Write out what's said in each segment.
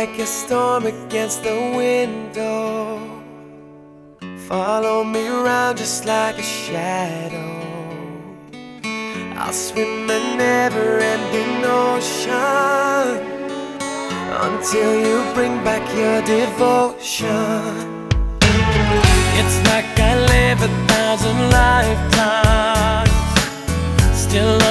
like a storm against the window. Oh. Follow me around just like a shadow. I'll swim a never ending ocean until you bring back your devotion. It's like I live a thousand lifetimes. Still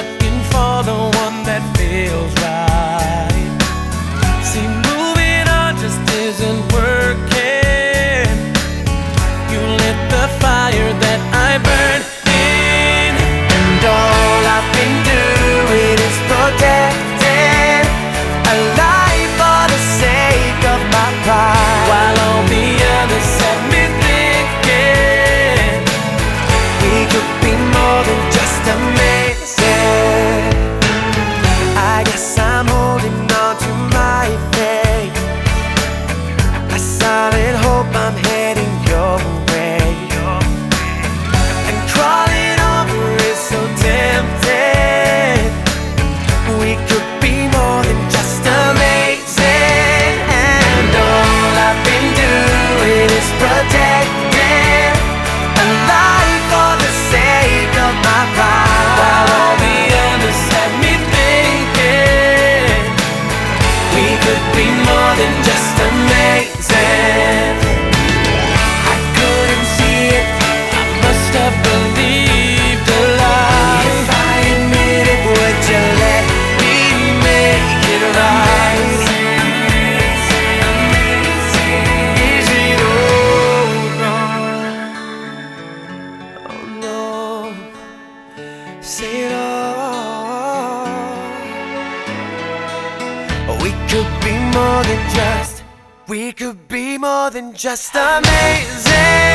say it all. We could be more than just, we could be more than just amazing.